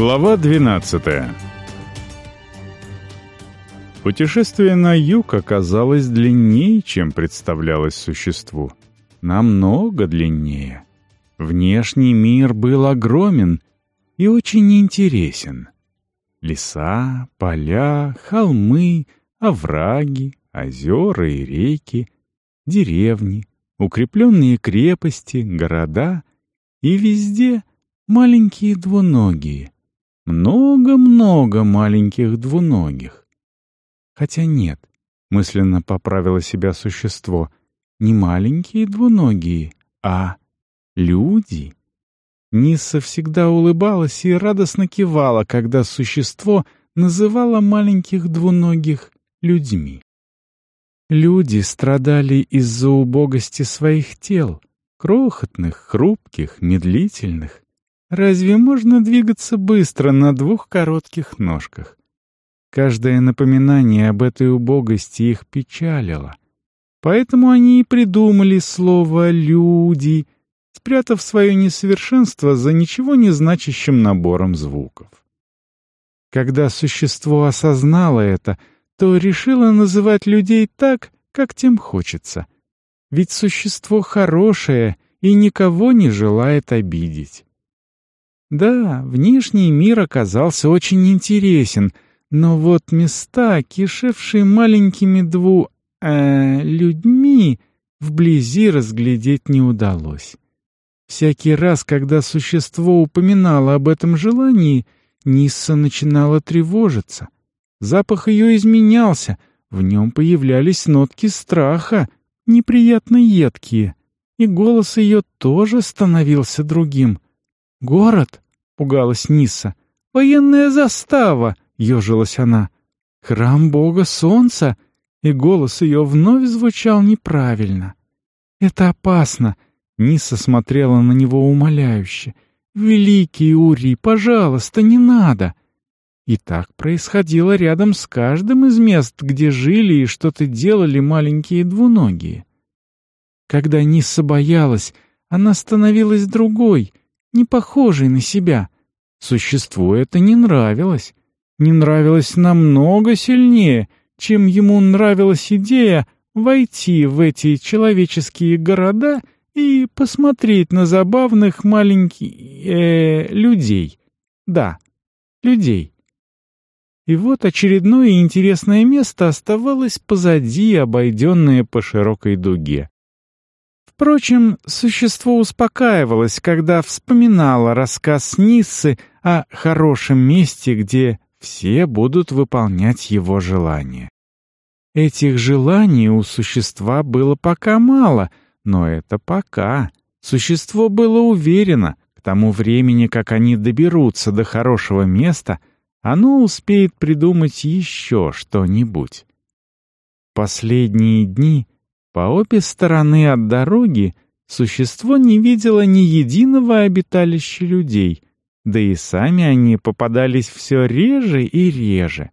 Глава 12 Путешествие на юг оказалось длиннее, чем представлялось существу. Намного длиннее. Внешний мир был огромен и очень интересен. Леса, поля, холмы, овраги, озера и реки, деревни, укрепленные крепости, города и везде маленькие двуногие. Много-много маленьких двуногих. Хотя нет, мысленно поправило себя существо, не маленькие двуногие, а люди. Нисса всегда улыбалась и радостно кивала, когда существо называло маленьких двуногих людьми. Люди страдали из-за убогости своих тел, крохотных, хрупких, медлительных. Разве можно двигаться быстро на двух коротких ножках? Каждое напоминание об этой убогости их печалило. Поэтому они и придумали слово «люди», спрятав свое несовершенство за ничего не значащим набором звуков. Когда существо осознало это, то решило называть людей так, как тем хочется. Ведь существо хорошее и никого не желает обидеть. Да, внешний мир оказался очень интересен, но вот места, кишевшие маленькими дву... Э, людьми, вблизи разглядеть не удалось. Всякий раз, когда существо упоминало об этом желании, Нисса начинала тревожиться. Запах ее изменялся, в нем появлялись нотки страха, неприятно едкие, и голос ее тоже становился другим. «Город?» — пугалась Нисса. «Военная застава!» — ежилась она. «Храм бога солнца?» И голос ее вновь звучал неправильно. «Это опасно!» Ниса смотрела на него умоляюще. «Великий Урий, пожалуйста, не надо!» И так происходило рядом с каждым из мест, где жили и что-то делали маленькие двуногие. Когда Нисса боялась, она становилась другой, не похожей на себя. Существу это не нравилось. Не нравилось намного сильнее, чем ему нравилась идея войти в эти человеческие города — и посмотреть на забавных маленьких... Э, людей. Да, людей. И вот очередное интересное место оставалось позади, обойденное по широкой дуге. Впрочем, существо успокаивалось, когда вспоминало рассказ Ниссы о хорошем месте, где все будут выполнять его желания. Этих желаний у существа было пока мало — но это пока. Существо было уверено, к тому времени, как они доберутся до хорошего места, оно успеет придумать еще что-нибудь. Последние дни по обе стороны от дороги существо не видело ни единого обиталища людей, да и сами они попадались все реже и реже.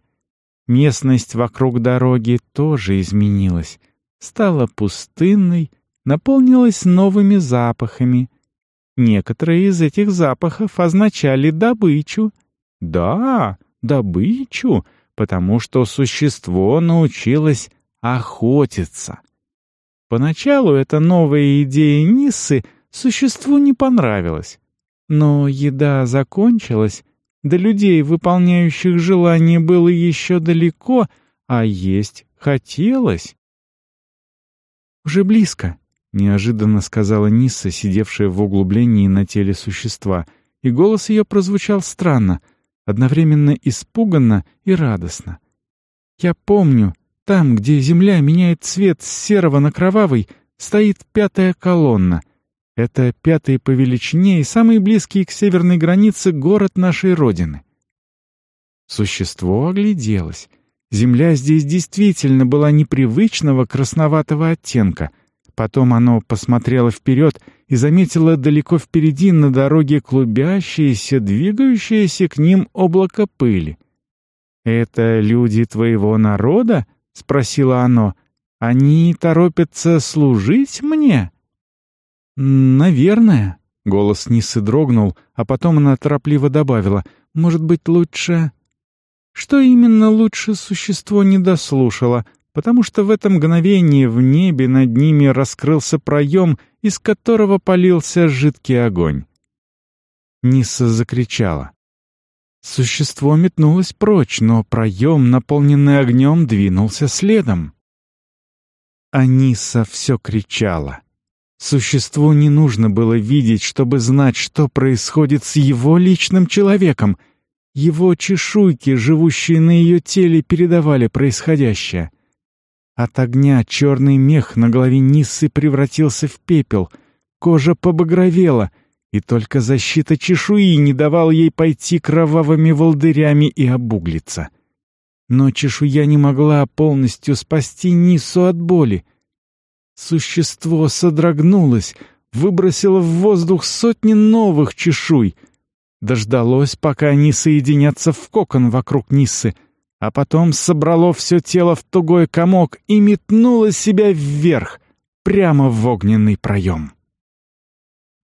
Местность вокруг дороги тоже изменилась, стала пустынной, наполнилась новыми запахами. Некоторые из этих запахов означали добычу. Да, добычу, потому что существо научилось охотиться. Поначалу эта новая идея Ниссы существу не понравилась. Но еда закончилась, до людей, выполняющих желание, было еще далеко, а есть хотелось. «Уже близко», — неожиданно сказала Нисса, сидевшая в углублении на теле существа, и голос ее прозвучал странно, одновременно испуганно и радостно. «Я помню, там, где земля меняет цвет с серого на кровавый, стоит пятая колонна. Это пятый по величине и самый близкий к северной границе город нашей Родины». Существо огляделось. Земля здесь действительно была непривычного красноватого оттенка — Потом оно посмотрело вперед и заметило далеко впереди на дороге клубящееся, двигающееся к ним облако пыли. «Это люди твоего народа?» — спросило оно. «Они торопятся служить мне?» «Наверное», — Голос Нисы дрогнул, а потом она торопливо добавила, «Может быть, лучше...» Что именно лучше существо не дослушало, потому что в это мгновение в небе над ними раскрылся проем, из которого полился жидкий огонь. Ниса закричала. Существо метнулось прочь, но проем, наполненный огнем, двинулся следом. Аниса все кричала. Существу не нужно было видеть, чтобы знать, что происходит с его личным человеком. Его чешуйки, живущие на ее теле, передавали происходящее. От огня черный мех на голове Ниссы превратился в пепел, кожа побагровела — и только защита чешуи не давала ей пойти кровавыми волдырями и обуглиться. Но чешуя не могла полностью спасти Нису от боли. Существо содрогнулось, выбросило в воздух сотни новых чешуй. Дождалось, пока они соединятся в кокон вокруг Нисы, а потом собрало все тело в тугой комок и метнуло себя вверх, прямо в огненный проем.